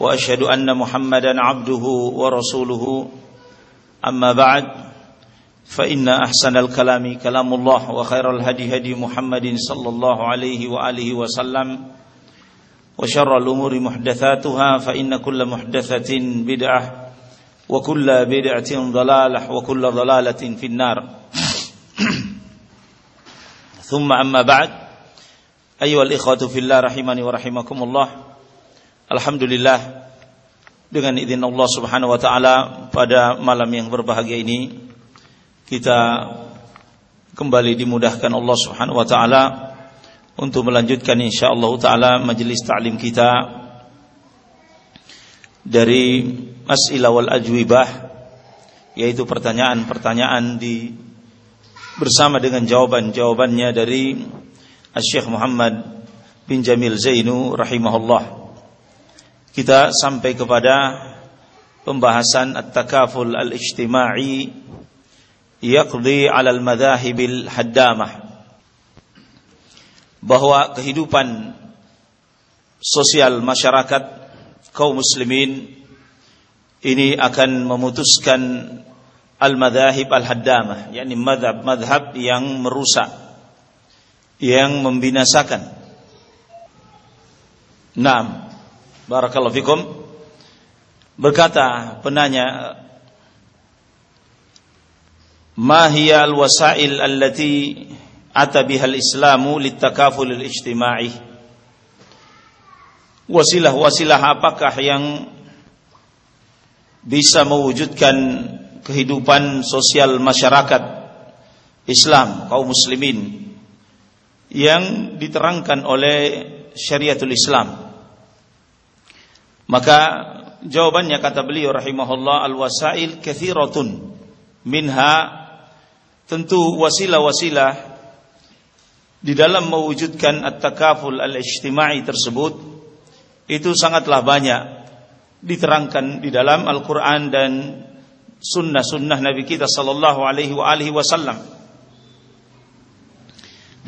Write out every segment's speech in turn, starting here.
وأشهد أن محمدا عبده ورسوله. أما بعد فإن أحسن الكلام كلام الله وخير الهدي هدي محمد صلى الله عليه وآله وسلم. وشر الأمور محدثاتها فإن كل محدثة بدعة وكل بدعة ضلالة وكل ضلالة في النار. ثم أما بعد أيها الإخوة في الله رحمني ورحمكم الله. Alhamdulillah dengan izin Allah Subhanahu wa taala pada malam yang berbahagia ini kita kembali dimudahkan Allah Subhanahu wa taala untuk melanjutkan insyaallah taala majelis ta'lim kita dari as'ilah wal ajwibah yaitu pertanyaan-pertanyaan di bersama dengan jawaban-jawabannya dari Syekh Muhammad bin Jamil Zainu rahimahullah kita sampai kepada pembahasan at-takaful al-ijtima'i yaqdi 'ala al-madhahibil haddamah. Bahwa kehidupan sosial masyarakat kaum muslimin ini akan memutuskan al-madhahib al-haddamah yakni madhab-madhab yang merusak yang membinasakan. Naam Barakallahu fikum. Berkata penanya, "Ma hiya al-wasail allati ata biha al-Islamu litakaful al-ijtima'i?" Wasilah-wasilah apakah yang bisa mewujudkan kehidupan sosial masyarakat Islam kaum muslimin yang diterangkan oleh syariatul Islam maka jawabannya kata beliau rahimahullah al-wasail kathiratun minha tentu wasilah-wasilah di dalam mewujudkan at-takaful al-ijtimai tersebut itu sangatlah banyak diterangkan di dalam Al-Qur'an dan sunnah-sunnah Nabi kita sallallahu alaihi wa alihi wasallam.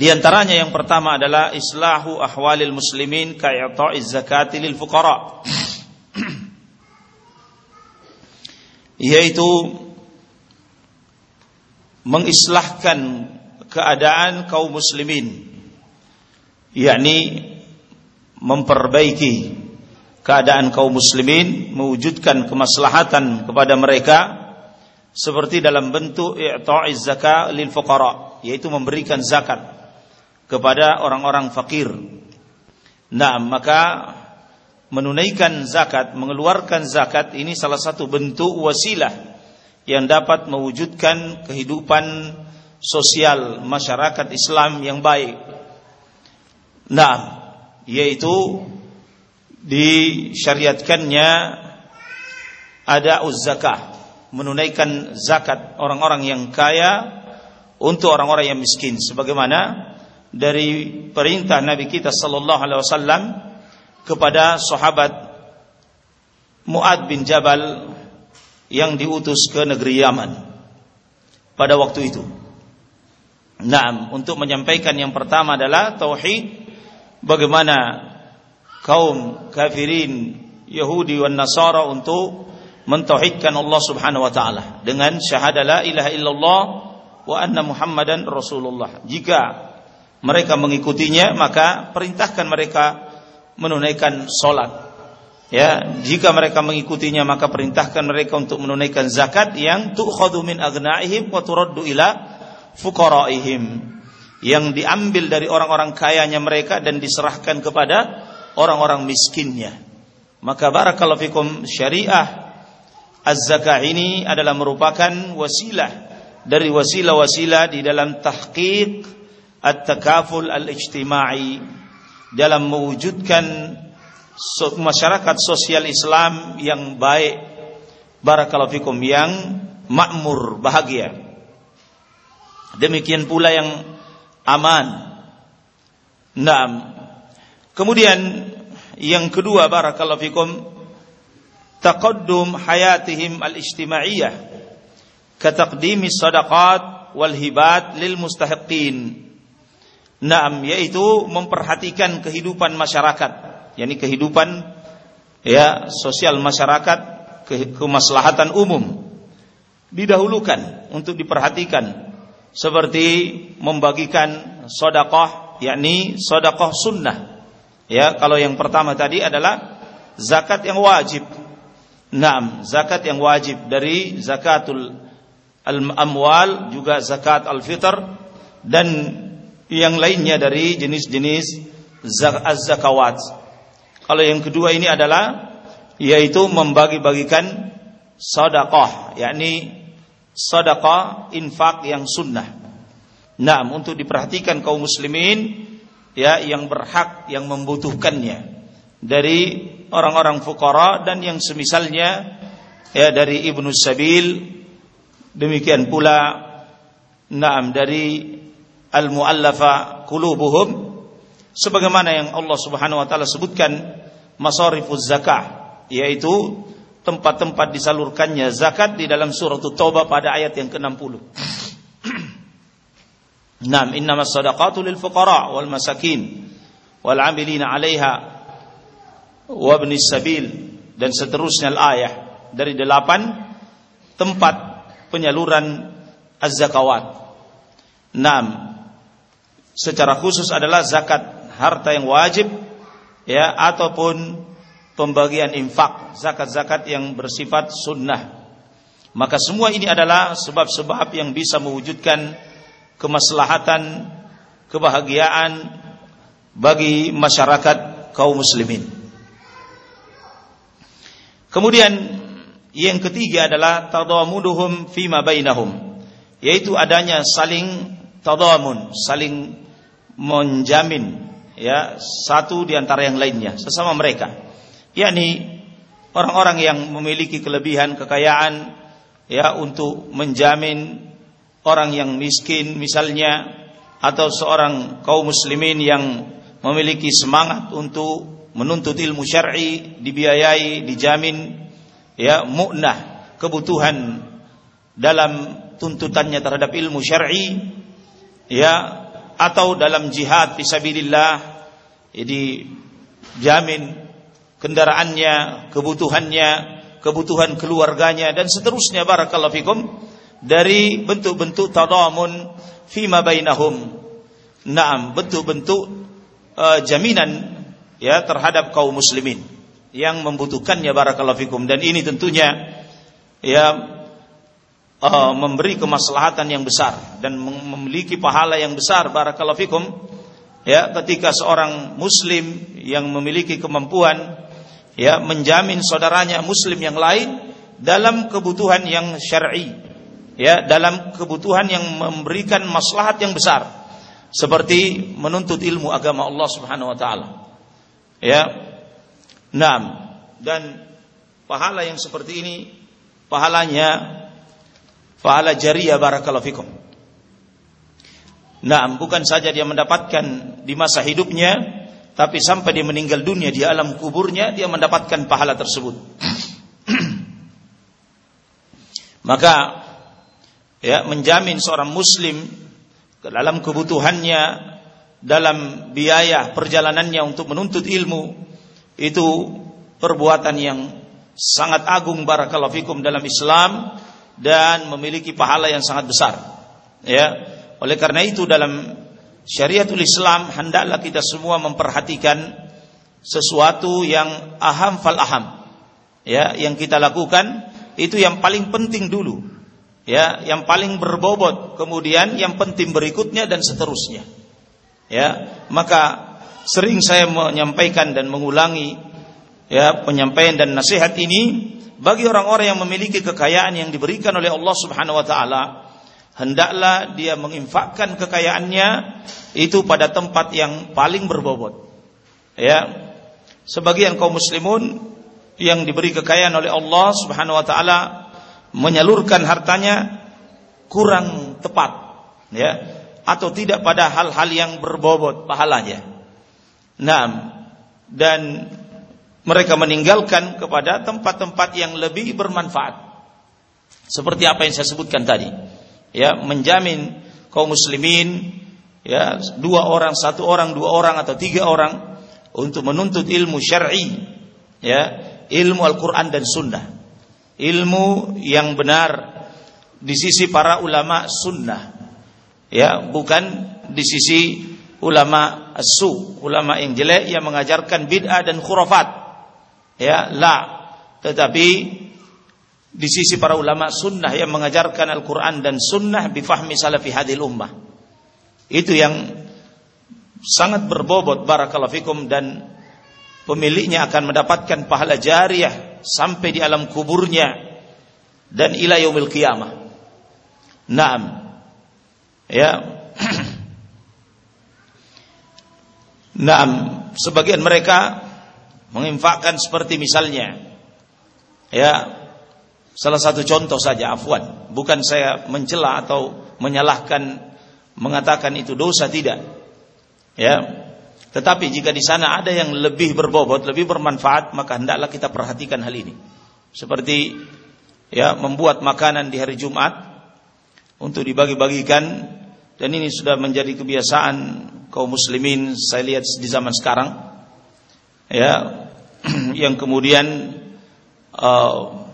Di antaranya yang pertama adalah islahu ahwalil muslimin ka'ita'iz zakati lil fuqara. Yaitu mengislahkan keadaan kaum muslimin yakni memperbaiki keadaan kaum muslimin mewujudkan kemaslahatan kepada mereka seperti dalam bentuk i'ta'iz zakat lil fuqara yaitu memberikan zakat kepada orang-orang fakir. Nah, maka menunaikan zakat, mengeluarkan zakat ini salah satu bentuk wasilah yang dapat mewujudkan kehidupan sosial masyarakat Islam yang baik. Nah, yaitu disyariatkannya ada zakah, menunaikan zakat orang-orang yang kaya untuk orang-orang yang miskin sebagaimana dari perintah Nabi kita sallallahu alaihi wasallam kepada sahabat Muad bin Jabal yang diutus ke negeri Yaman pada waktu itu. Nah, untuk menyampaikan yang pertama adalah tauhid bagaimana kaum kafirin Yahudi dan Nasara untuk mentauhidkan Allah Subhanahu wa taala dengan syahadah la ilaha illallah wa anna Muhammadan Rasulullah. Jika mereka mengikutinya maka perintahkan mereka menunaikan solat. Ya, jika mereka mengikutinya maka perintahkan mereka untuk menunaikan zakat yang tu'khadhu min aghnaihim wa turaddu ila fuqaraihim yang diambil dari orang-orang kayanya mereka dan diserahkan kepada orang-orang miskinnya. Maka barakallahu fikum syariah az-zakah ini adalah merupakan wasilah dari wasilah-wasilah di dalam tahqiq at-takaful al-ijtimai dalam mewujudkan masyarakat sosial Islam yang baik. Barakallahu fikum yang makmur bahagia. Demikian pula yang aman. Naam. Kemudian yang kedua barakallahu fikum taqaddum hayatihim al-ijtimaiyah ka taqdimi sadaqat wal hibat lil mustahiqin Naam yaitu memperhatikan kehidupan masyarakat. Yakni kehidupan ya sosial masyarakat ke kemaslahatan umum. Didahulukan untuk diperhatikan. Seperti membagikan sodakoh yakni sodakoh sunnah. Ya kalau yang pertama tadi adalah zakat yang wajib. Naam, zakat yang wajib dari zakatul al-amwal juga zakat al-fitr dan yang lainnya dari jenis-jenis zakawat kalau yang kedua ini adalah yaitu membagi-bagikan sedekah, yakni sedekah infak yang sunnah. Nah, untuk diperhatikan kaum muslimin ya yang berhak yang membutuhkannya dari orang-orang fukara dan yang semisalnya ya dari ibnu sabil demikian pula naam dari al-muallafa qulubuhum sebagaimana yang Allah Subhanahu wa taala sebutkan masarifuz zakah yaitu tempat-tempat disalurkannya zakat di dalam surah Taubah pada ayat yang ke-60. Naam, innamas sadaqatu lil fuqara wal masakin wal 'amilina 'alaiha wa ibnis sabil dan seterusnya ayat dari delapan tempat penyaluran az-zakawat. Naam, secara khusus adalah zakat harta yang wajib ya ataupun pembagian infak zakat-zakat yang bersifat sunnah. Maka semua ini adalah sebab-sebab yang bisa mewujudkan kemaslahatan kebahagiaan bagi masyarakat kaum muslimin. Kemudian yang ketiga adalah tadamuduhum fima bainahum yaitu adanya saling tadamun saling menjamin ya satu di antara yang lainnya sesama mereka. Yakni orang-orang yang memiliki kelebihan kekayaan ya untuk menjamin orang yang miskin misalnya atau seorang kaum muslimin yang memiliki semangat untuk menuntut ilmu syar'i dibiayai dijamin ya mu'nah kebutuhan dalam tuntutannya terhadap ilmu syar'i ya atau dalam jihad fisabilillah jadi jamin kendaraannya, kebutuhannya, kebutuhan keluarganya dan seterusnya barakallahu fikum dari bentuk-bentuk tadamun fima bainahum. Naam, bentuk-bentuk uh, jaminan ya terhadap kaum muslimin yang membutuhkannya barakallahu fikum dan ini tentunya ya uh, memberi kemaslahatan yang besar dan memiliki pahala yang besar barakallahu fikum ya ketika seorang muslim yang memiliki kemampuan ya menjamin saudaranya muslim yang lain dalam kebutuhan yang syar'i ya dalam kebutuhan yang memberikan maslahat yang besar seperti menuntut ilmu agama Allah Subhanahu wa taala ya. Enam dan pahala yang seperti ini pahalanya Fa'ala jariyah barakallahu fikum. Nah, bukan saja dia mendapatkan di masa hidupnya, tapi sampai dia meninggal dunia di alam kuburnya dia mendapatkan pahala tersebut. Maka ya menjamin seorang muslim ke dalam kebutuhannya dalam biaya perjalanannya untuk menuntut ilmu itu perbuatan yang sangat agung barakallahu fikum dalam Islam dan memiliki pahala yang sangat besar. Ya. Oleh karena itu dalam syariatul Islam hendaklah kita semua memperhatikan sesuatu yang aham fal aham. Ya, yang kita lakukan itu yang paling penting dulu. Ya, yang paling berbobot, kemudian yang penting berikutnya dan seterusnya. Ya, maka sering saya menyampaikan dan mengulangi ya penyampaian dan nasihat ini bagi orang-orang yang memiliki kekayaan yang diberikan oleh Allah Subhanahu wa taala, hendaklah dia menginfakkan kekayaannya itu pada tempat yang paling berbobot. Ya. sebagian kaum muslimun yang diberi kekayaan oleh Allah Subhanahu wa taala menyalurkan hartanya kurang tepat ya atau tidak pada hal-hal yang berbobot pahalanya. Nah, dan mereka meninggalkan kepada tempat-tempat yang lebih bermanfaat. Seperti apa yang saya sebutkan tadi. Ya, menjamin kaum muslimin ya dua orang, satu orang, dua orang atau tiga orang untuk menuntut ilmu syar'i ya, ilmu Al-Qur'an dan Sunnah. Ilmu yang benar di sisi para ulama sunnah. Ya, bukan di sisi ulama su, ulama yang jelek yang mengajarkan bid'ah dan khurafat. Ya, la. Tetapi di sisi para ulama sunnah yang mengajarkan Al-Quran dan sunnah bifahmi salafi hadil ummah. Itu yang sangat berbobot barakallahu fikum dan pemiliknya akan mendapatkan pahala jariah sampai di alam kuburnya dan ila yaumil qiyamah. Naam. Ya. Naam, sebagian mereka menginfakkan seperti misalnya ya Salah satu contoh saja, afwan. Bukan saya mencela atau menyalahkan mengatakan itu dosa tidak. Ya. Tetapi jika di sana ada yang lebih berbobot, lebih bermanfaat, maka hendaklah kita perhatikan hal ini. Seperti ya membuat makanan di hari Jumat untuk dibagi-bagikan dan ini sudah menjadi kebiasaan kaum muslimin saya lihat di zaman sekarang. Ya, yang kemudian uh,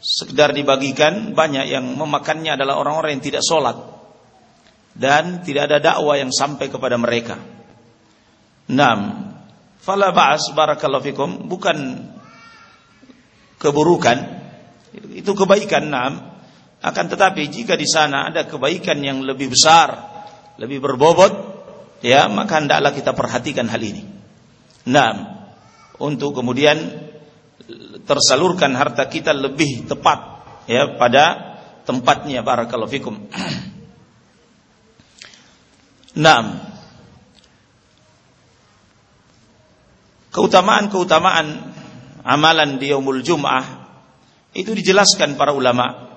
sekedar dibagikan banyak yang memakannya adalah orang-orang yang tidak sholat dan tidak ada dakwah yang sampai kepada mereka. Nam, fala ba'as barakallahu bukan keburukan itu kebaikan nam akan tetapi jika di sana ada kebaikan yang lebih besar, lebih berbobot ya maka hendaklah kita perhatikan hal ini. Nam, untuk kemudian tersalurkan harta kita lebih tepat ya pada tempatnya barakallahu fikum. Naam. Keutamaan-keutamaan amalan di yaumul Jum'ah itu dijelaskan para ulama.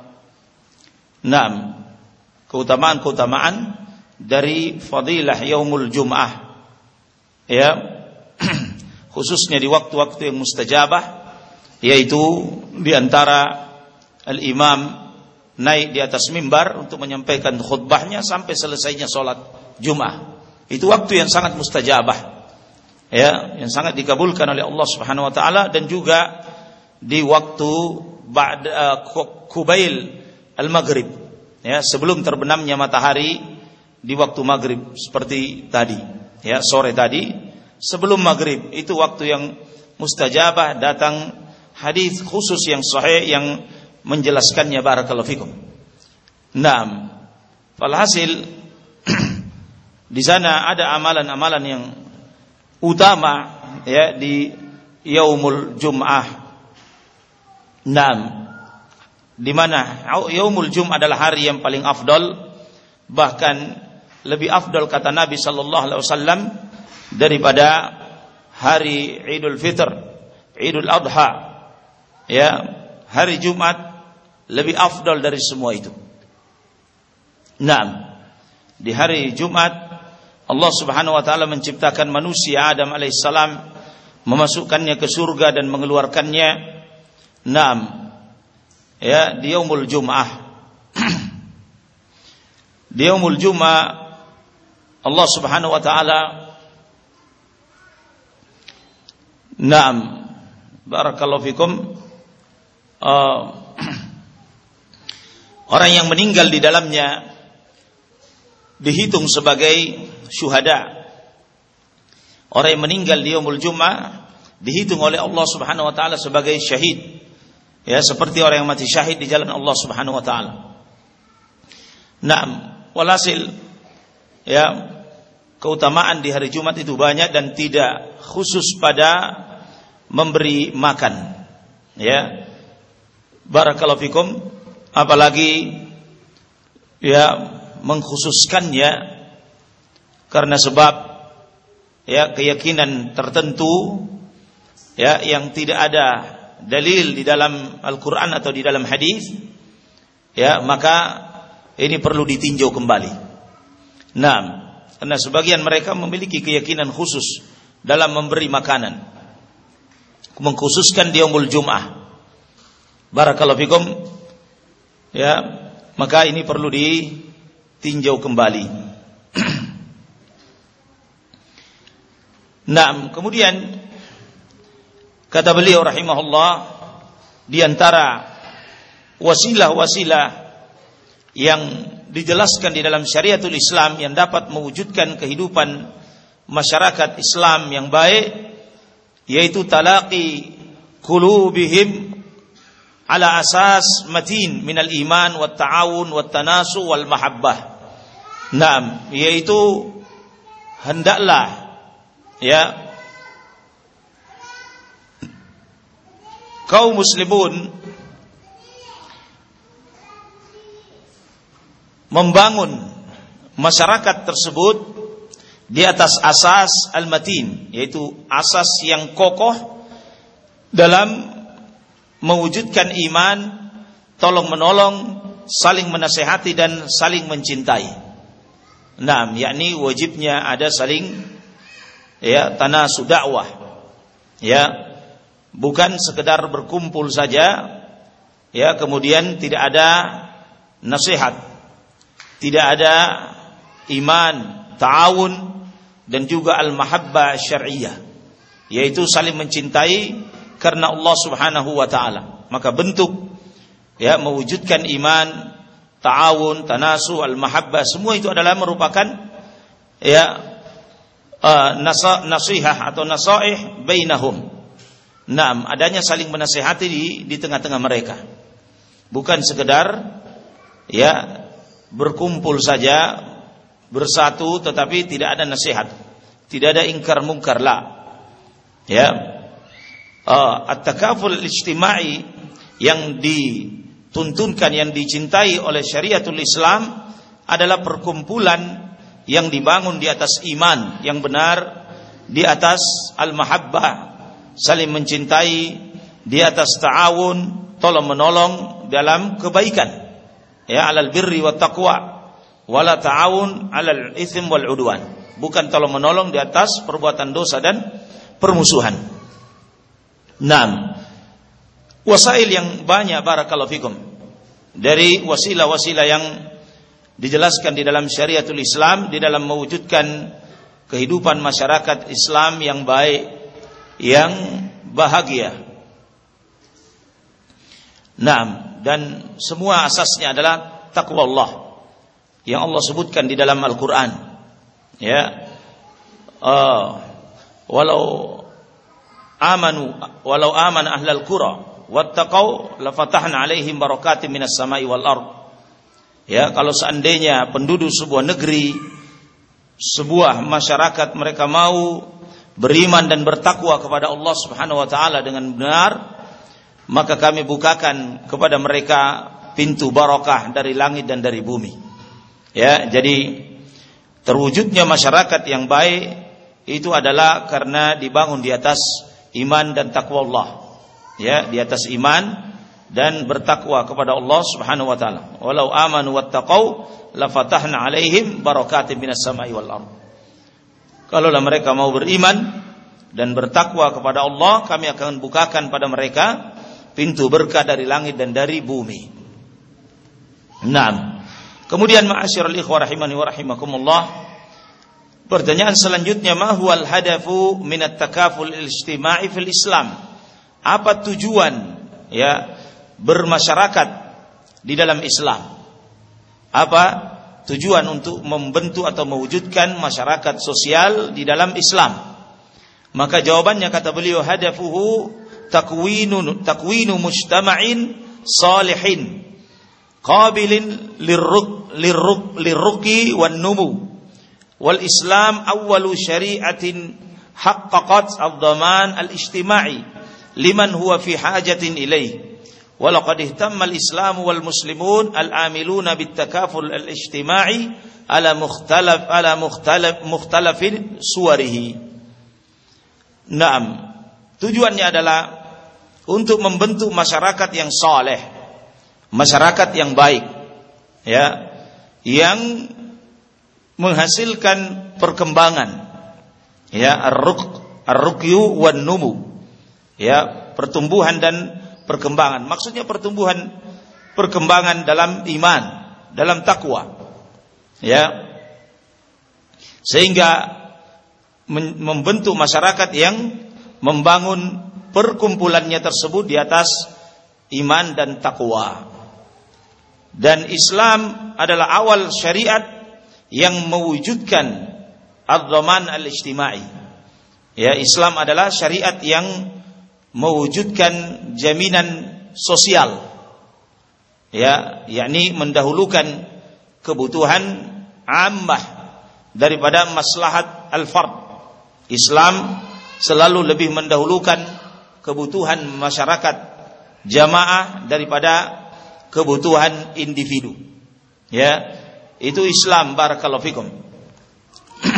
Naam. Keutamaan-keutamaan dari fadilah yaumul Jum'ah. Ya. Khususnya di waktu-waktu yang mustajabah yaitu di antara al-imam naik di atas mimbar untuk menyampaikan khutbahnya sampai selesainya sholat Jumat. Itu waktu yang sangat mustajabah. Ya, yang sangat dikabulkan oleh Allah Subhanahu wa taala dan juga di waktu ba'da kubail uh, al-maghrib. Ya, sebelum terbenamnya matahari di waktu maghrib seperti tadi, ya, sore tadi sebelum maghrib itu waktu yang mustajabah datang hadis khusus yang sahih yang menjelaskannya barakallahu fikum. Naam. Falhasil di sana ada amalan-amalan yang utama ya di yaumul Jum'ah. Naam. Di mana yaumul Jum'ah adalah hari yang paling afdal bahkan lebih afdal kata Nabi sallallahu alaihi wasallam daripada hari Idul Fitr, Idul Adha ya hari Jumat lebih afdal dari semua itu. Naam. Di hari Jumat Allah Subhanahu wa taala menciptakan manusia Adam alaihissalam memasukkannya ke surga dan mengeluarkannya naam ya di yaumul Jum'ah. di yaumul Jum'ah Allah Subhanahu wa taala Naam Barakallahu fikum uh, orang yang meninggal di dalamnya dihitung sebagai syuhada. Orang yang meninggal di yaumul Jumat dihitung oleh Allah Subhanahu wa taala sebagai syahid. Ya, seperti orang yang mati syahid di jalan Allah Subhanahu wa taala. Naam, walhasil ya keutamaan di hari Jumat itu banyak dan tidak khusus pada memberi makan. Ya, barakallahu fikum apalagi ya mengkhususkannya karena sebab ya keyakinan tertentu ya yang tidak ada dalil di dalam Al-Qur'an atau di dalam hadis ya maka ini perlu ditinjau kembali. Nah, karena sebagian mereka memiliki keyakinan khusus dalam memberi makanan. Mengkhususkan di Yaumul Jum'ah. Barakallahu fikum. Ya, maka ini perlu ditinjau kembali. nah, kemudian kata beliau rahimahullah di antara wasilah-wasilah yang dijelaskan di dalam syariatul Islam yang dapat mewujudkan kehidupan masyarakat Islam yang baik yaitu talaqi qulubihim ala asas matin minal iman wat ta'awun wat tanasu wal mahabbah. Naam, yaitu hendaklah ya kaum muslimun membangun masyarakat tersebut di atas asas al-matin yaitu asas yang kokoh dalam mewujudkan iman tolong menolong saling menasehati dan saling mencintai. Nah yakni wajibnya ada saling ya tanah dakwah. Ya bukan sekedar berkumpul saja ya kemudian tidak ada nasihat tidak ada iman, ta'awun dan juga al-mahabbah syariah yaitu saling mencintai karena Allah Subhanahu wa taala. Maka bentuk ya mewujudkan iman, ta'awun, tanasu, al-mahabbah semua itu adalah merupakan ya uh, nasihah atau nasaih bainahum. Naam, adanya saling menasihati di di tengah-tengah mereka. Bukan sekedar ya berkumpul saja bersatu tetapi tidak ada nasihat tidak ada ingkar mungkar lah ya. Uh, at-takaful ijtimai yang dituntunkan yang dicintai oleh syariatul Islam adalah perkumpulan yang dibangun di atas iman yang benar di atas al-mahabbah saling mencintai di atas ta'awun tolong menolong dalam kebaikan. Ya alal birri wa taqwa wala ta'awun alal ithim wal udwan bukan tolong menolong di atas perbuatan dosa dan permusuhan. Enam wasail yang banyak barakallahu fikum. Dari wasilah-wasilah yang dijelaskan di dalam syariatul Islam di dalam mewujudkan kehidupan masyarakat Islam yang baik yang bahagia. Nah, dan semua asasnya adalah takwa Allah yang Allah sebutkan di dalam Al-Qur'an. Ya. Uh, walau amanu walau aman ahlal qura wattaqau lafatahna alaihim barakatim minas samai wal ard. Ya, kalau seandainya penduduk sebuah negeri sebuah masyarakat mereka mau beriman dan bertakwa kepada Allah Subhanahu wa taala dengan benar maka kami bukakan kepada mereka pintu barokah dari langit dan dari bumi. Ya, jadi terwujudnya masyarakat yang baik itu adalah karena dibangun di atas iman dan takwa Allah. Ya, di atas iman dan bertakwa kepada Allah Subhanahu wa taala. Walau amanu wattaqau lafatahna alaihim barakatin minas sama'i wal ard. Kalaulah mereka mau beriman dan bertakwa kepada Allah, kami akan bukakan pada mereka pintu berkah dari langit dan dari bumi. Naam. Kemudian ma'asyiral ikhwah rahimani wa rahimakumullah. Pertanyaan selanjutnya ma huwal hadafu min at-takaful ijtima'i fil Islam? Apa tujuan ya bermasyarakat di dalam Islam? Apa tujuan untuk membentuk atau mewujudkan masyarakat sosial di dalam Islam? Maka jawabannya kata beliau hadafuhu takwinu takwinu mujtama'in salihin qabilin lirruk lirruq lirruqi wan numu wal Islam awwalu syari'atin haqqaqat ad-dhaman al-ijtima'i liman huwa fi hajatin ilaih wa ihtamma al-islam wal muslimun al-amiluna bit takaful al-ijtima'i ala mukhtalaf ala mukhtalaf mukhtalafin suwarihi Naam tujuannya adalah untuk membentuk masyarakat yang saleh masyarakat yang baik ya yang menghasilkan perkembangan, ya, ar-ruq, ar-ruqyu wan numu, ya, pertumbuhan dan perkembangan. Maksudnya pertumbuhan perkembangan dalam iman, dalam takwa. Ya. Sehingga membentuk masyarakat yang membangun perkumpulannya tersebut di atas iman dan takwa. Dan Islam adalah awal syariat yang mewujudkan ad-dhaman al-ijtimai. Ya, Islam adalah syariat yang mewujudkan jaminan sosial. Ya, yakni mendahulukan kebutuhan ammah daripada maslahat al-fard. Islam selalu lebih mendahulukan kebutuhan masyarakat jamaah daripada kebutuhan individu. Ya, itu Islam barakallahu fikum.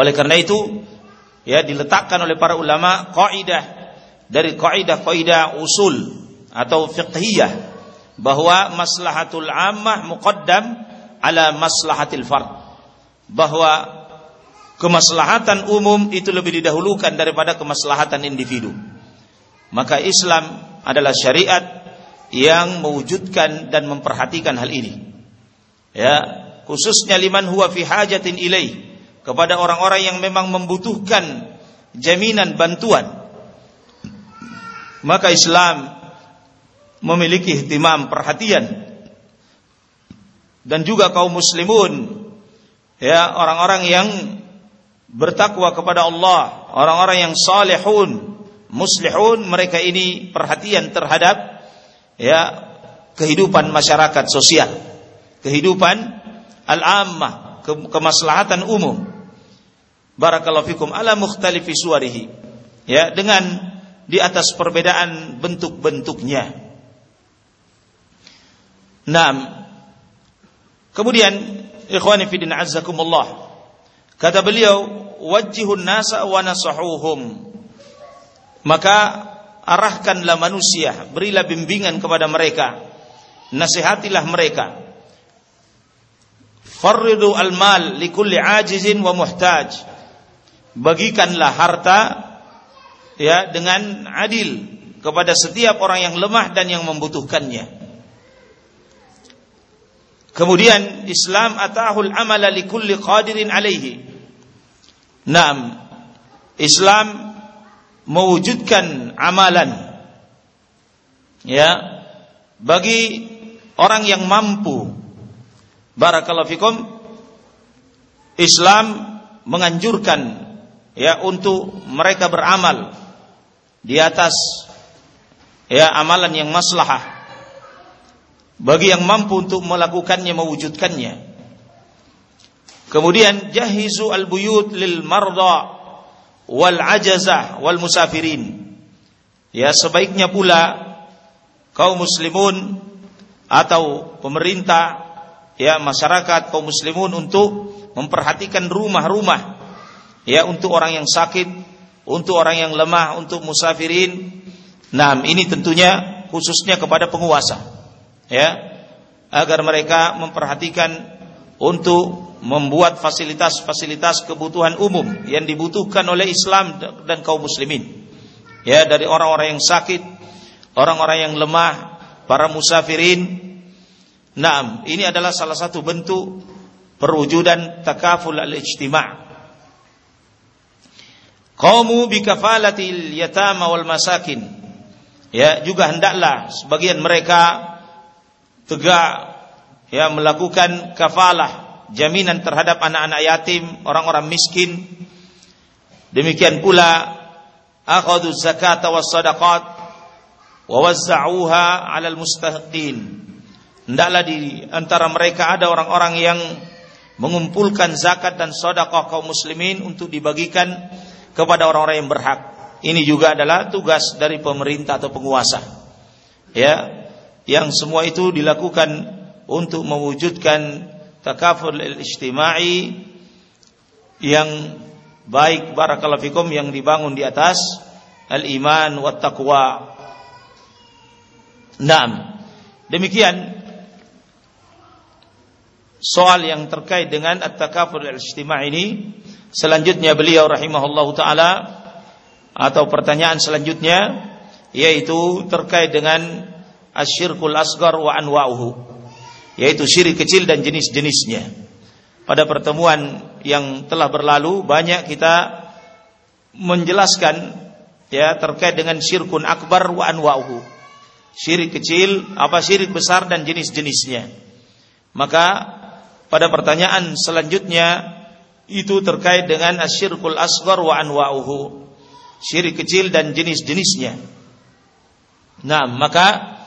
oleh karena itu, ya diletakkan oleh para ulama kaidah dari kaidah-kaidah usul atau fiqhiyah bahwa maslahatul ammah muqaddam ala maslahatil fard. Bahwa kemaslahatan umum itu lebih didahulukan daripada kemaslahatan individu. Maka Islam adalah syariat yang mewujudkan dan memperhatikan hal ini. Ya, khususnya liman huwa fi hajatin ilaih kepada orang-orang yang memang membutuhkan jaminan bantuan. Maka Islam memiliki ihtimam perhatian dan juga kaum muslimun ya orang-orang yang bertakwa kepada Allah, orang-orang yang salihun, muslihun, mereka ini perhatian terhadap ya kehidupan masyarakat sosial, kehidupan al-ammah, ke kemaslahatan umum. Barakallahu fikum ala mukhtalifi suwarihi. Ya, dengan di atas perbedaan bentuk-bentuknya. Naam. Kemudian ikhwani fi din azzakumullah. Kata beliau, wajihun nasa wa nasahuhum. Maka arahkanlah manusia, berilah bimbingan kepada mereka, nasihatilah mereka. Farridu al-mal likulli ajizin wa muhtaj. Bagikanlah harta ya dengan adil kepada setiap orang yang lemah dan yang membutuhkannya. Kemudian Islam atahul amala likulli qadirin alaihi. Naam. Islam mewujudkan amalan ya bagi orang yang mampu. Barakallahu fikum. Islam menganjurkan ya untuk mereka beramal di atas ya amalan yang maslahah bagi yang mampu untuk melakukannya mewujudkannya Kemudian jahizu al-buyut lil marda wal ajazah wal musafirin. Ya sebaiknya pula kaum muslimun atau pemerintah ya masyarakat kaum muslimun untuk memperhatikan rumah-rumah ya untuk orang yang sakit, untuk orang yang lemah, untuk musafirin. Nah, ini tentunya khususnya kepada penguasa ya agar mereka memperhatikan untuk membuat fasilitas-fasilitas kebutuhan umum yang dibutuhkan oleh Islam dan kaum muslimin. Ya, dari orang-orang yang sakit, orang-orang yang lemah, para musafirin. Naam, ini adalah salah satu bentuk perwujudan takaful al-ijtima'. Qaumu bikafalatil yatama wal masakin. Ya, juga hendaklah sebagian mereka tegak ya melakukan kafalah jaminan terhadap anak-anak yatim, orang-orang miskin. Demikian pula akhadhu zakat was sadaqat wa wazza'uha 'alal mustahiqin. Hendaklah di antara mereka ada orang-orang yang mengumpulkan zakat dan sedekah kaum muslimin untuk dibagikan kepada orang-orang yang berhak. Ini juga adalah tugas dari pemerintah atau penguasa. Ya, yang semua itu dilakukan untuk mewujudkan takaful ijtimai yang baik barakallahu fikum yang dibangun di atas al-iman wa taqwa. Naam. Demikian soal yang terkait dengan at-takafur al-ijtima' ini. Selanjutnya beliau rahimahullahu taala atau pertanyaan selanjutnya yaitu terkait dengan asyirkul asgar wa anwa'uhu yaitu syirik kecil dan jenis-jenisnya. Pada pertemuan yang telah berlalu banyak kita menjelaskan ya terkait dengan syirkun akbar wa anwa'uhu. Syirik kecil, apa syirik besar dan jenis-jenisnya. Maka pada pertanyaan selanjutnya itu terkait dengan asyirkul asgar wa anwa'uhu. Syirik kecil dan jenis-jenisnya. Nah, maka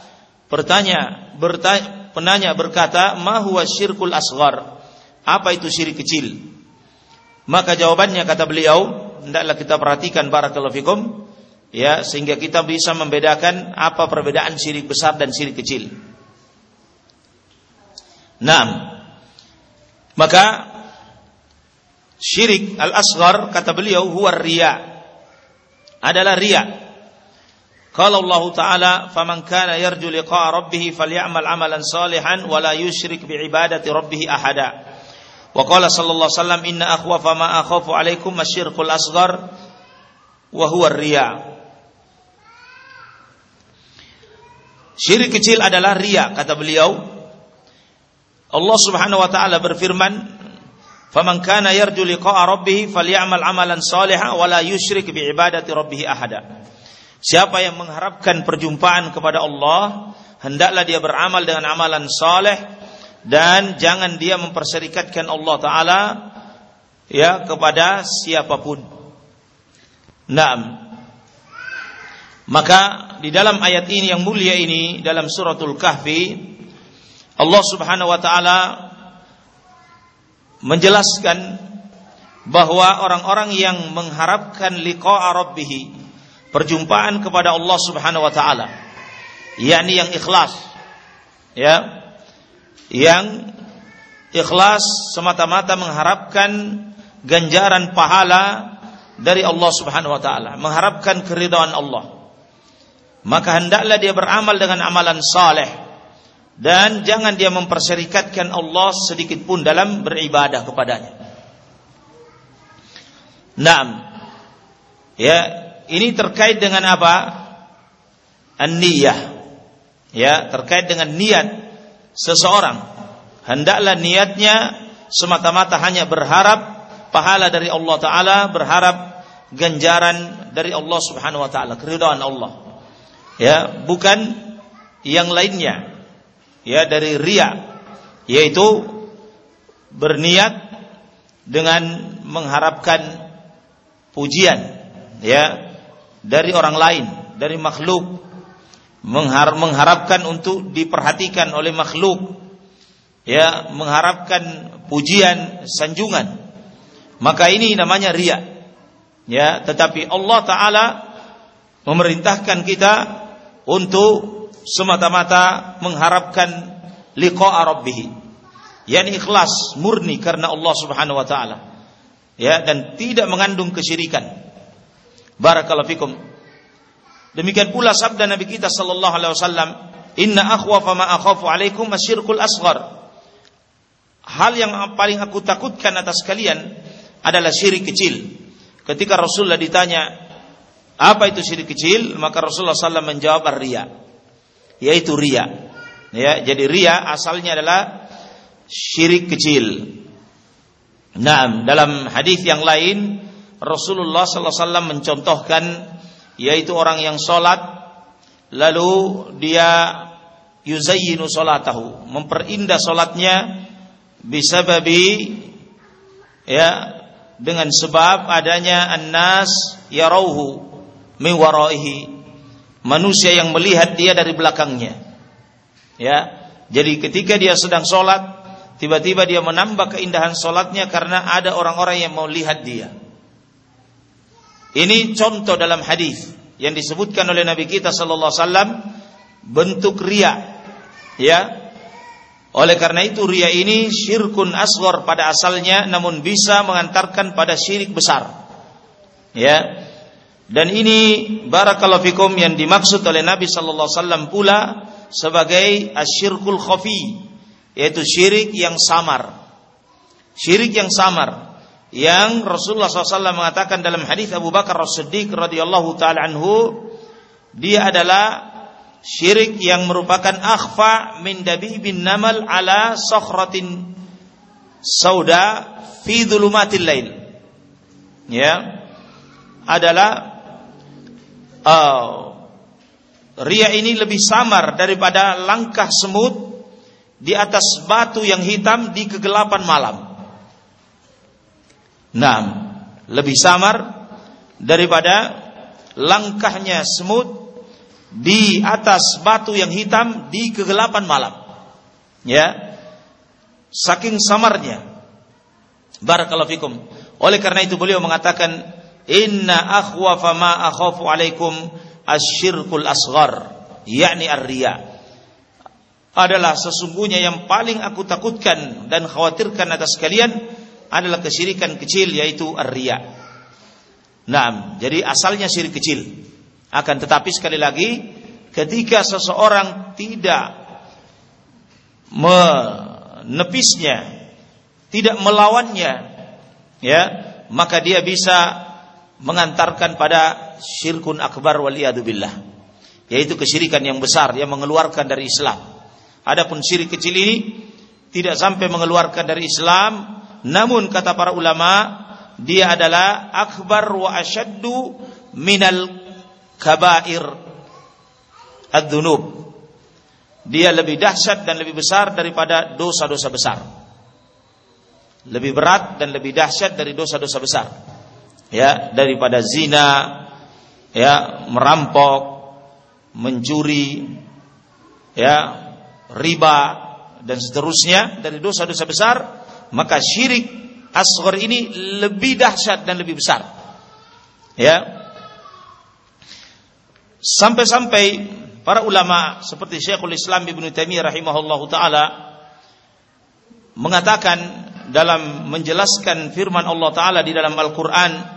bertanya, bertanya penanya berkata, "Ma huwa syirkul asghar?" Apa itu syirik kecil? Maka jawabannya kata beliau, hendaklah kita perhatikan barakallahu fikum ya sehingga kita bisa membedakan apa perbedaan syirik besar dan syirik kecil. Nah, maka syirik al-asghar kata beliau huwa riya adalah riya Qala Allah Ta'ala, "Faman kana yarju liqa'a rabbih falyamal 'amalan salihan wa la yusyrik bi ibadati rabbih ahada." Wa qala sallallahu alaihi wasallam, "Inna akhwafa ma akhafu 'alaikum asyirkul asghar wa huwa riya." Syirik kecil adalah riya kata beliau. Allah Subhanahu wa taala berfirman, "Faman kana yarju liqa'a rabbih falyamal 'amalan salihan wa la yusyrik bi ibadati rabbih ahada." Siapa yang mengharapkan perjumpaan kepada Allah, hendaklah dia beramal dengan amalan saleh dan jangan dia memperserikatkan Allah taala ya kepada siapa pun. Naam. Maka di dalam ayat ini yang mulia ini dalam suratul Kahfi Allah Subhanahu wa taala menjelaskan bahwa orang-orang yang mengharapkan liqa'a rabbih perjumpaan kepada Allah Subhanahu wa taala. Yakni yang ikhlas. Ya. Yang ikhlas semata-mata mengharapkan ganjaran pahala dari Allah Subhanahu wa taala. Mengharapkan keridhaan Allah. Maka hendaklah dia beramal dengan amalan saleh. Dan jangan dia memperserikatkan Allah sedikit pun dalam beribadah kepadanya. Naam. Ya, ini terkait dengan apa? An-niyah. Ya, terkait dengan niat seseorang. Hendaklah niatnya semata-mata hanya berharap pahala dari Allah taala, berharap ganjaran dari Allah Subhanahu wa taala, keridhaan Allah. Ya, bukan yang lainnya. Ya, dari ria yaitu berniat dengan mengharapkan pujian ya dari orang lain, dari makhluk mengharapkan untuk diperhatikan oleh makhluk ya mengharapkan pujian sanjungan. Maka ini namanya ria ya. Tetapi Allah taala memerintahkan kita untuk semata-mata mengharapkan liqa'a rabbih yakni ikhlas murni karena Allah Subhanahu wa taala ya dan tidak mengandung kesyirikan Barakallahu fikum. Demikian pula sabda Nabi kita sallallahu alaihi wasallam, "Inna akhwafa ma akhafu alaikum asyirkul asghar." Hal yang paling aku takutkan atas kalian adalah syirik kecil. Ketika Rasulullah ditanya, apa itu syirik kecil? Maka Rasulullah SAW menjawab ria, yaitu ria. Ya, jadi ria asalnya adalah syirik kecil. Nah, dalam hadis yang lain Rasulullah sallallahu alaihi wasallam mencontohkan yaitu orang yang sholat lalu dia yuzayyinu salatahu memperindah salatnya bisababi ya dengan sebab adanya annas yarauhu min waraihi manusia yang melihat dia dari belakangnya. Ya jadi ketika dia sedang sholat tiba-tiba dia menambah keindahan sholatnya karena ada orang-orang yang mau lihat dia ini contoh dalam hadis yang disebutkan oleh Nabi kita sallallahu alaihi wasallam bentuk ria. Ya. Oleh karena itu ria ini syirkun asghar pada asalnya namun bisa mengantarkan pada syirik besar. Ya. Dan ini barakallahu fikum yang dimaksud oleh Nabi sallallahu alaihi wasallam pula sebagai asyirkul khafi, yaitu syirik yang samar. Syirik yang samar yang Rasulullah SAW mengatakan dalam hadis Abu Bakar As-Siddiq radhiyallahu taala anhu dia adalah syirik yang merupakan akhfa min dabibin namal ala sakhratin sauda fi dhulumatil lail. Ya. Adalah uh, ria ini lebih samar daripada langkah semut di atas batu yang hitam di kegelapan malam Nah, lebih samar daripada langkahnya semut di atas batu yang hitam di kegelapan malam. Ya. Saking samarnya. Barakallahu fikum. Oleh karena itu beliau mengatakan inna akhwafa ma akhafu alaikum asyirkul asghar yakni ar-riya adalah sesungguhnya yang paling aku takutkan dan khawatirkan atas kalian adalah kesyirikan kecil yaitu ar-riya. Nah, jadi asalnya syirik kecil. Akan tetapi sekali lagi ketika seseorang tidak menepisnya, tidak melawannya, ya, maka dia bisa mengantarkan pada syirkun akbar waliyadzubillah. Yaitu kesyirikan yang besar yang mengeluarkan dari Islam. Adapun syirik kecil ini tidak sampai mengeluarkan dari Islam namun kata para ulama dia adalah akbar wa asyaddu minal kabair ad-dunub. Dia lebih dahsyat dan lebih besar daripada dosa-dosa besar. Lebih berat dan lebih dahsyat dari dosa-dosa besar. Ya, daripada zina, ya, merampok, mencuri, ya, riba dan seterusnya dari dosa-dosa besar maka syirik asghar ini lebih dahsyat dan lebih besar. Ya. Sampai-sampai para ulama seperti Syekhul Islam Ibnu Taimiyah rahimahullahu taala mengatakan dalam menjelaskan firman Allah taala di dalam Al-Qur'an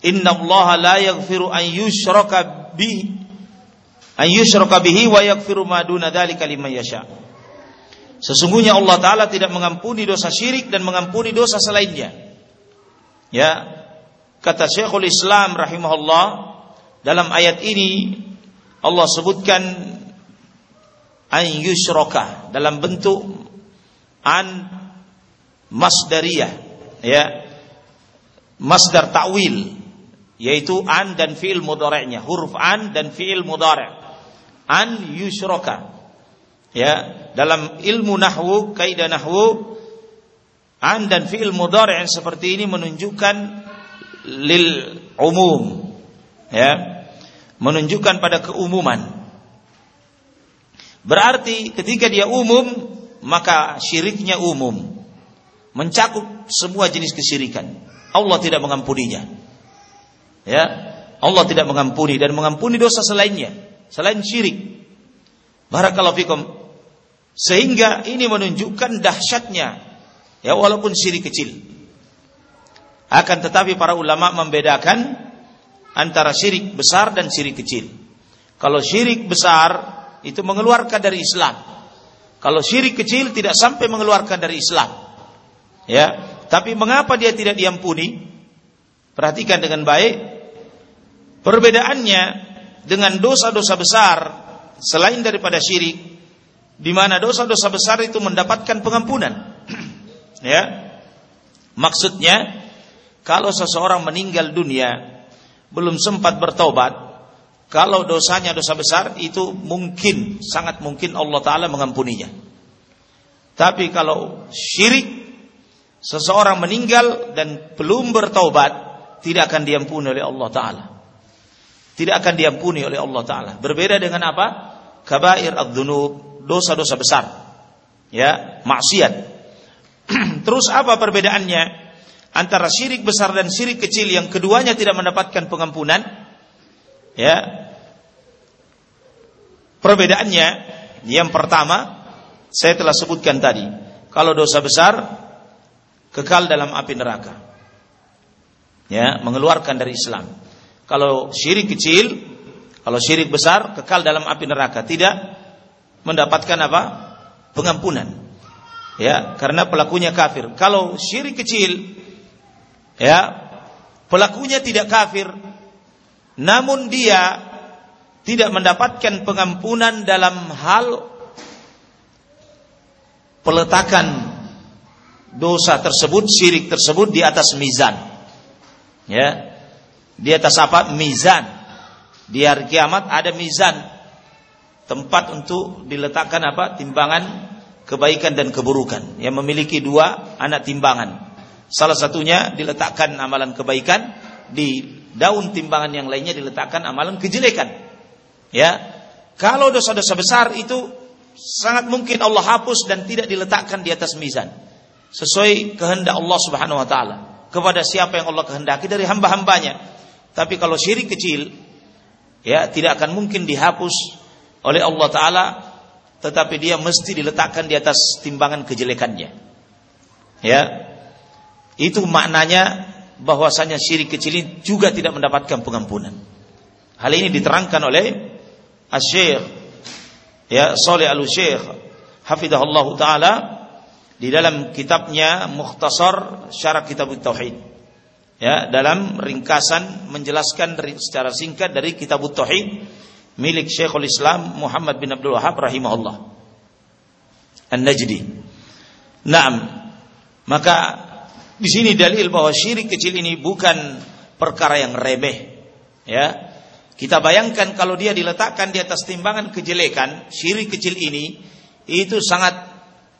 Inna Allah la yaghfiru an yushraka bihi an yushraka bihi wa yaghfiru ma duna dzalika liman yasha'. Sesungguhnya Allah Ta'ala tidak mengampuni dosa syirik dan mengampuni dosa selainnya. Ya, kata Syekhul Islam rahimahullah dalam ayat ini Allah sebutkan an yusroka dalam bentuk an masdariyah ya masdar ta'wil yaitu an dan fi'il mudhari'nya huruf an dan fi'il mudhari' an yusroka ya dalam ilmu nahwu kaidah nahwu an dan fi'il mudhari' seperti ini menunjukkan lil umum. Ya menunjukkan pada keumuman. Berarti ketika dia umum maka syiriknya umum. Mencakup semua jenis kesyirikan. Allah tidak mengampuninya. Ya Allah tidak mengampuni dan mengampuni dosa selainnya selain syirik. Barakallahu fikum sehingga ini menunjukkan dahsyatnya ya walaupun syirik kecil. Akan tetapi para ulama membedakan antara syirik besar dan syirik kecil. Kalau syirik besar itu mengeluarkan dari Islam. Kalau syirik kecil tidak sampai mengeluarkan dari Islam. Ya, tapi mengapa dia tidak diampuni? Perhatikan dengan baik. Perbedaannya dengan dosa-dosa besar selain daripada syirik di mana dosa-dosa besar itu mendapatkan pengampunan. ya. Maksudnya kalau seseorang meninggal dunia belum sempat bertobat, kalau dosanya dosa besar itu mungkin sangat mungkin Allah taala mengampuninya. Tapi kalau syirik seseorang meninggal dan belum bertobat tidak akan diampuni oleh Allah taala. Tidak akan diampuni oleh Allah taala. Berbeda dengan apa? Kabair ad-dzunub, dosa-dosa besar. Ya, maksiat. Terus apa perbedaannya antara syirik besar dan syirik kecil yang keduanya tidak mendapatkan pengampunan? Ya. Perbedaannya yang pertama saya telah sebutkan tadi. Kalau dosa besar kekal dalam api neraka. Ya, mengeluarkan dari Islam. Kalau syirik kecil, kalau syirik besar kekal dalam api neraka, tidak mendapatkan apa? pengampunan. Ya, karena pelakunya kafir. Kalau syirik kecil ya, pelakunya tidak kafir, namun dia tidak mendapatkan pengampunan dalam hal peletakan dosa tersebut, syirik tersebut di atas mizan. Ya. Di atas apa? Mizan. Di hari kiamat ada mizan. Tempat untuk diletakkan apa? Timbangan kebaikan dan keburukan yang memiliki dua anak timbangan. Salah satunya diletakkan amalan kebaikan, di daun timbangan yang lainnya diletakkan amalan kejelekan. Ya. Kalau dosa-dosa besar itu sangat mungkin Allah hapus dan tidak diletakkan di atas mizan sesuai kehendak Allah Subhanahu wa taala kepada siapa yang Allah kehendaki dari hamba-hambanya. Tapi kalau syirik kecil ya tidak akan mungkin dihapus oleh Allah taala tetapi dia mesti diletakkan di atas timbangan kejelekannya. Ya. Itu maknanya bahwasanya syirik kecil ini juga tidak mendapatkan pengampunan. Hal ini diterangkan oleh Asy-Syaikh ya Saleh Al-Syekh hafizahullah taala di dalam kitabnya Mukhtasar Syarah Kitab Tauhid. Ya, dalam ringkasan menjelaskan secara singkat dari Kitab Tauhid milik Syekhul Islam Muhammad bin Abdul Wahab rahimahullah. An-Najdi. Naam. Maka di sini dalil bahwa syirik kecil ini bukan perkara yang remeh. Ya. Kita bayangkan kalau dia diletakkan di atas timbangan kejelekan, syirik kecil ini itu sangat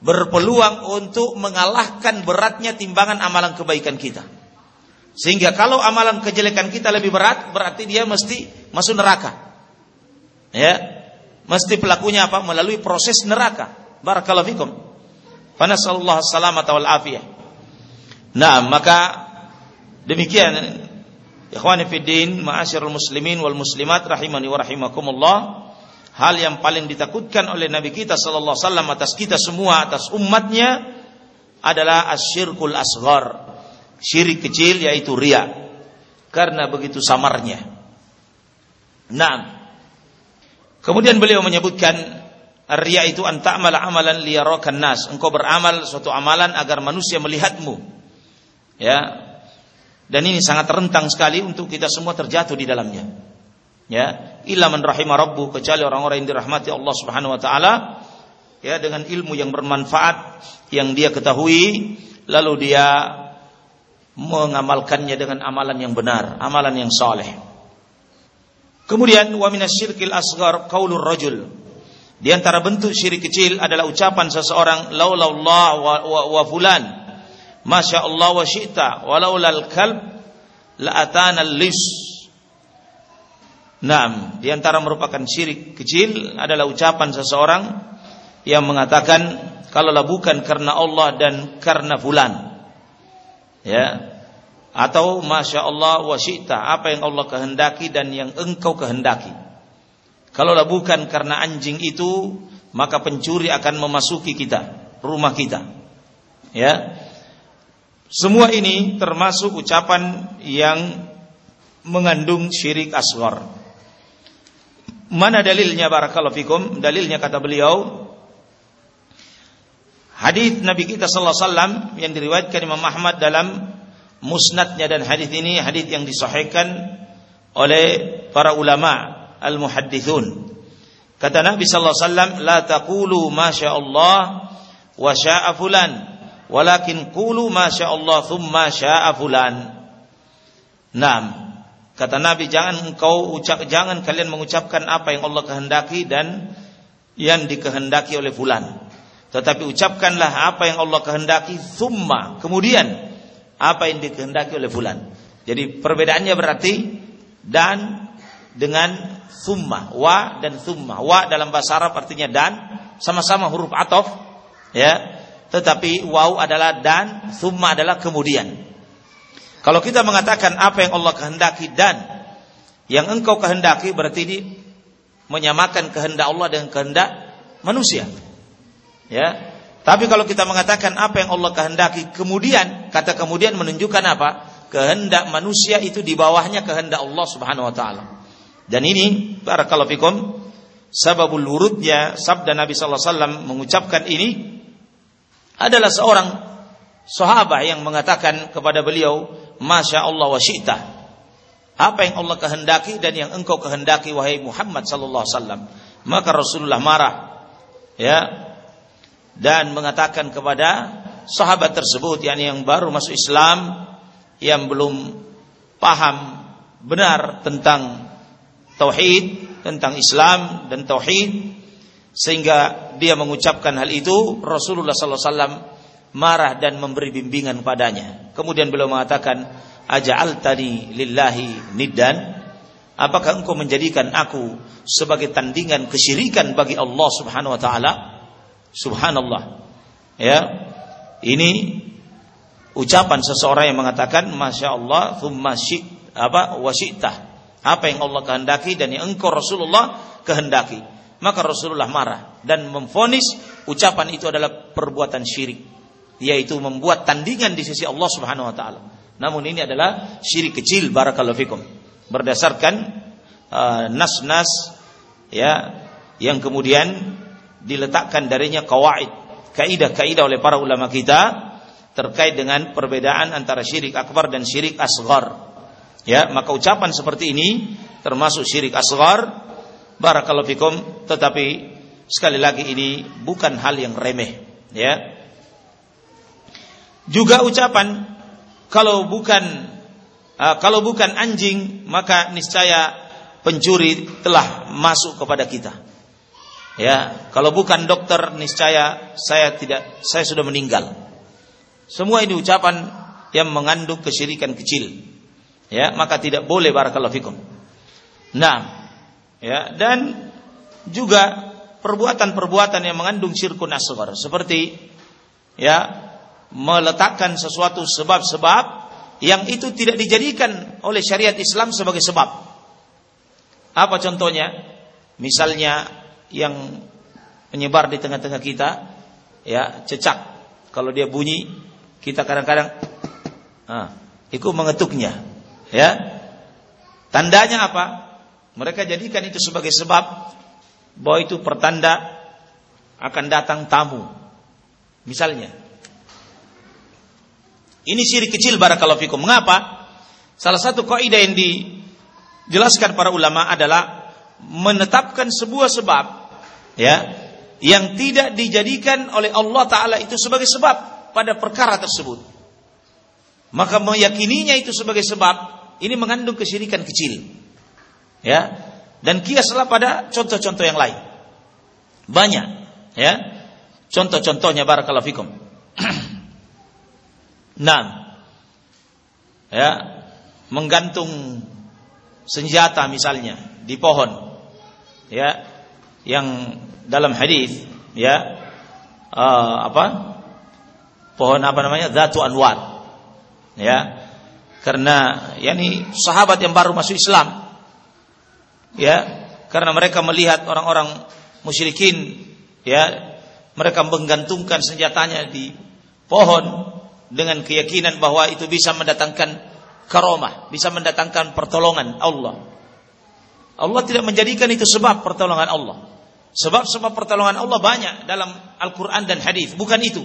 berpeluang untuk mengalahkan beratnya timbangan amalan kebaikan kita. Sehingga kalau amalan kejelekan kita lebih berat, berarti dia mesti masuk neraka. Ya. Mesti pelakunya apa? Melalui proses neraka. Barakallahu fikum. Fanasallallahu salamata wal afiyah. Nah, maka demikian ikhwani fid din, ma'asyiral muslimin wal muslimat rahimani wa rahimakumullah hal yang paling ditakutkan oleh Nabi kita sallallahu alaihi wasallam atas kita semua atas umatnya adalah asyirkul asghar. Syirik kecil yaitu ria. Karena begitu samarnya. Nah. Kemudian beliau menyebutkan ria itu anta'mal amalan liyarakan nas. Engkau beramal suatu amalan agar manusia melihatmu. Ya. Dan ini sangat rentang sekali untuk kita semua terjatuh di dalamnya ya illa man rahimah kecuali orang-orang yang dirahmati Allah Subhanahu wa taala ya dengan ilmu yang bermanfaat yang dia ketahui lalu dia mengamalkannya dengan amalan yang benar, amalan yang saleh. Kemudian wa minasyirkil asghar qaulur rajul. Di antara bentuk syirik kecil adalah ucapan seseorang laulallah wa, wa, wa fulan. Masya Allah wa syi'ta walaulal kalb la atana lis Nah, di antara merupakan syirik kecil adalah ucapan seseorang yang mengatakan kalaulah bukan karena Allah dan karena fulan. Ya. Atau masya Allah wa apa yang Allah kehendaki dan yang engkau kehendaki. Kalaulah bukan karena anjing itu, maka pencuri akan memasuki kita, rumah kita. Ya. Semua ini termasuk ucapan yang mengandung syirik asghar. Mana dalilnya barakallahu fikum? Dalilnya kata beliau Hadis Nabi kita sallallahu alaihi wasallam yang diriwayatkan Imam Ahmad dalam musnadnya dan hadis ini hadis yang disahihkan oleh para ulama al-muhaddithun. Kata Nabi sallallahu alaihi wasallam, "La taqulu ma Allah wa syaa fulan, walakin qulu ma Allah thumma syaa fulan." Naam. Kata Nabi, jangan engkau ucap, jangan kalian mengucapkan apa yang Allah kehendaki dan yang dikehendaki oleh fulan. Tetapi ucapkanlah apa yang Allah kehendaki summa, kemudian apa yang dikehendaki oleh fulan. Jadi perbedaannya berarti dan dengan summa, wa dan summa. Wa dalam bahasa Arab artinya dan, sama-sama huruf atof, ya. Tetapi waw adalah dan, summa adalah kemudian. Kalau kita mengatakan apa yang Allah kehendaki dan yang engkau kehendaki berarti ini menyamakan kehendak Allah dengan kehendak manusia. Ya. Tapi kalau kita mengatakan apa yang Allah kehendaki kemudian kata kemudian menunjukkan apa? kehendak manusia itu di bawahnya kehendak Allah Subhanahu wa taala. Dan ini para kalafikum sababul wurudnya sabda Nabi wasallam mengucapkan ini adalah seorang sahabat yang mengatakan kepada beliau, "Masya Allah wa syi'ta." Apa yang Allah kehendaki dan yang engkau kehendaki wahai Muhammad wasallam. Maka Rasulullah marah. Ya. Dan mengatakan kepada sahabat tersebut yakni yang baru masuk Islam yang belum paham benar tentang tauhid, tentang Islam dan tauhid sehingga dia mengucapkan hal itu Rasulullah sallallahu alaihi wasallam marah dan memberi bimbingan padanya. Kemudian beliau mengatakan, "Aja'al tadi lillahi niddan?" Apakah engkau menjadikan aku sebagai tandingan kesyirikan bagi Allah Subhanahu wa taala? Subhanallah. Ya. Ini ucapan seseorang yang mengatakan masya Allah thumma apa wasyitah apa yang Allah kehendaki dan yang engkau Rasulullah kehendaki maka Rasulullah marah dan memfonis ucapan itu adalah perbuatan syirik yaitu membuat tandingan di sisi Allah Subhanahu wa taala. Namun ini adalah syirik kecil barakallahu fikum. Berdasarkan uh, nas-nas ya yang kemudian diletakkan darinya kawaid, kaidah-kaidah oleh para ulama kita terkait dengan perbedaan antara syirik akbar dan syirik asghar. Ya, maka ucapan seperti ini termasuk syirik asghar. Barakallahu fikum tetapi sekali lagi ini bukan hal yang remeh ya. Juga ucapan kalau bukan uh, kalau bukan anjing maka niscaya pencuri telah masuk kepada kita ya kalau bukan dokter niscaya saya tidak saya sudah meninggal semua ini ucapan yang mengandung kesyirikan kecil ya maka tidak boleh barakallahu fikum nah ya dan juga perbuatan-perbuatan yang mengandung syirkun asghar seperti ya meletakkan sesuatu sebab-sebab yang itu tidak dijadikan oleh syariat Islam sebagai sebab. Apa contohnya? Misalnya yang menyebar di tengah-tengah kita ya cecak. Kalau dia bunyi kita kadang-kadang ah, ikut mengetuknya ya. Tandanya apa? Mereka jadikan itu sebagai sebab bahwa itu pertanda akan datang tamu. Misalnya. Ini syirik kecil barakallahu fikum. Mengapa? Salah satu kaidah yang dijelaskan para ulama adalah menetapkan sebuah sebab ya yang tidak dijadikan oleh Allah taala itu sebagai sebab pada perkara tersebut. Maka meyakininya itu sebagai sebab ini mengandung kesyirikan kecil. Ya. Dan kiaslah pada contoh-contoh yang lain. Banyak, ya. Contoh-contohnya barakallahu fikum. nah, ya, menggantung senjata misalnya di pohon, ya, yang dalam hadis, ya, uh, apa, pohon apa namanya, Zatu Anwar, ya, karena yakni sahabat yang baru masuk Islam, ya karena mereka melihat orang-orang musyrikin ya mereka menggantungkan senjatanya di pohon dengan keyakinan bahwa itu bisa mendatangkan karomah, bisa mendatangkan pertolongan Allah. Allah tidak menjadikan itu sebab pertolongan Allah. Sebab-sebab pertolongan Allah banyak dalam Al-Quran dan hadis, bukan itu.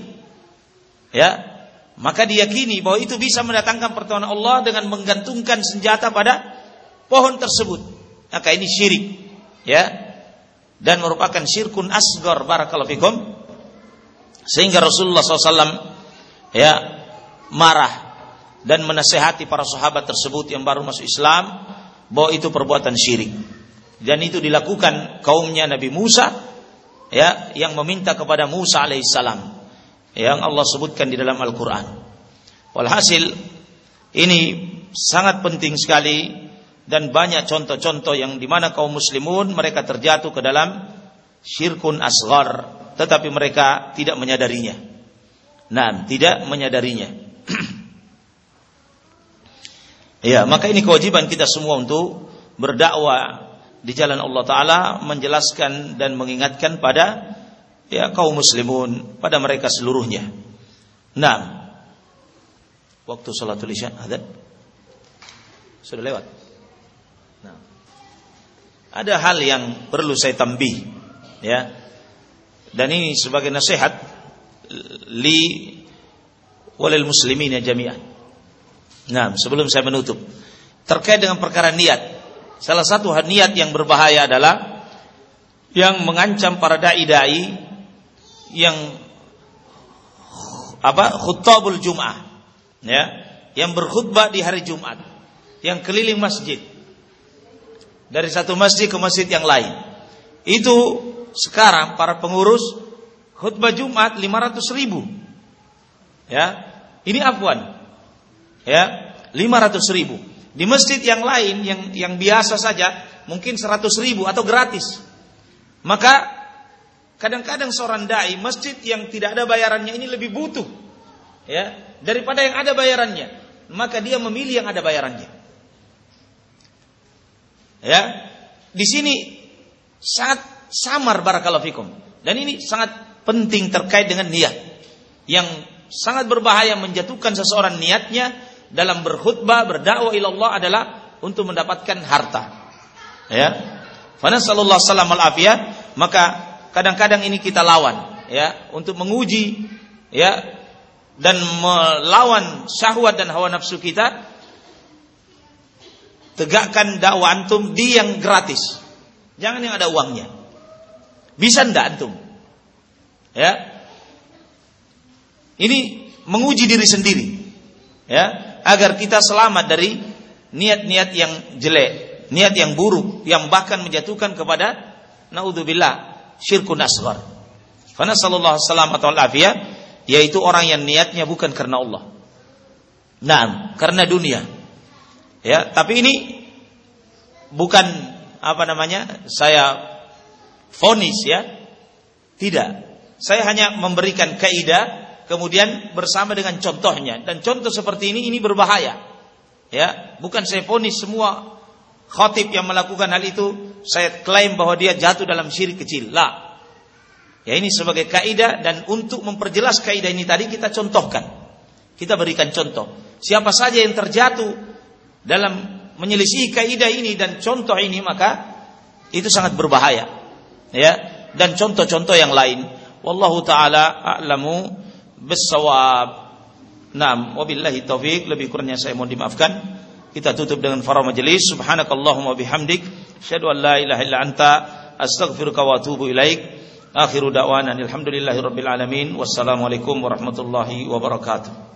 Ya, maka diyakini bahwa itu bisa mendatangkan pertolongan Allah dengan menggantungkan senjata pada pohon tersebut. Maka ini syirik. Ya. Dan merupakan syirkun asgar barakallahu fikum. Sehingga Rasulullah SAW ya marah dan menasehati para sahabat tersebut yang baru masuk Islam bahwa itu perbuatan syirik. Dan itu dilakukan kaumnya Nabi Musa ya yang meminta kepada Musa alaihissalam. Yang Allah sebutkan di dalam Al-Quran. Walhasil ini sangat penting sekali dan banyak contoh-contoh yang di mana kaum muslimun mereka terjatuh ke dalam syirkun asgar tetapi mereka tidak menyadarinya. Nah tidak menyadarinya ya maka ini kewajiban kita semua untuk berdakwah di jalan Allah taala menjelaskan dan mengingatkan pada ya kaum muslimun pada mereka seluruhnya nah waktu salatul isya ada Sudah lewat. Nah. Ada hal yang perlu saya tambih, ya. Dan ini sebagai nasihat li walil muslimin jami'an. Nah, sebelum saya menutup, terkait dengan perkara niat, salah satu niat yang berbahaya adalah yang mengancam para dai-dai yang apa? Khutbah Jum'ah. Ya yang berkhutbah di hari Jumat. Yang keliling masjid. Dari satu masjid ke masjid yang lain. Itu sekarang para pengurus khutbah Jumat 500 ribu. Ya ini afwan ya 500 ribu di masjid yang lain yang yang biasa saja mungkin 100 ribu atau gratis maka kadang-kadang seorang dai masjid yang tidak ada bayarannya ini lebih butuh ya daripada yang ada bayarannya maka dia memilih yang ada bayarannya Ya, di sini sangat samar barakallahu fikum. Dan ini sangat penting terkait dengan niat. Yang sangat berbahaya menjatuhkan seseorang niatnya dalam berkhutbah, berdakwah ila Allah adalah untuk mendapatkan harta. Ya. Fana sallallahu salam al afiyah, maka kadang-kadang ini kita lawan ya untuk menguji ya dan melawan syahwat dan hawa nafsu kita tegakkan dakwah antum di yang gratis. Jangan yang ada uangnya. Bisa ndak antum? Ya. Ini menguji diri sendiri. Ya, agar kita selamat dari niat-niat yang jelek, niat yang buruk yang bahkan menjatuhkan kepada naudzubillah syirkun asghar. Karena sallallahu alaihi wasallam yaitu orang yang niatnya bukan karena Allah. Nah, karena dunia. Ya, tapi ini bukan apa namanya? Saya fonis ya. Tidak. Saya hanya memberikan kaidah kemudian bersama dengan contohnya dan contoh seperti ini ini berbahaya. Ya, bukan saya fonis semua khatib yang melakukan hal itu saya klaim bahwa dia jatuh dalam syirik kecil. Lah. Ya ini sebagai kaidah dan untuk memperjelas kaidah ini tadi kita contohkan. Kita berikan contoh. Siapa saja yang terjatuh dalam menyelisih kaidah ini dan contoh ini maka itu sangat berbahaya ya dan contoh-contoh yang lain wallahu taala a'lamu bissawab. Naam wabillahi taufik lebih kurangnya saya mohon dimaafkan. Kita tutup dengan farah majelis subhanakallahumma bihamdik asyhadu an la ilaha illa anta. Astaghfiruka wa atubu ilaik. Akhiru da'wana alhamdulillahi rabbil alamin. Wassalamualaikum warahmatullahi wabarakatuh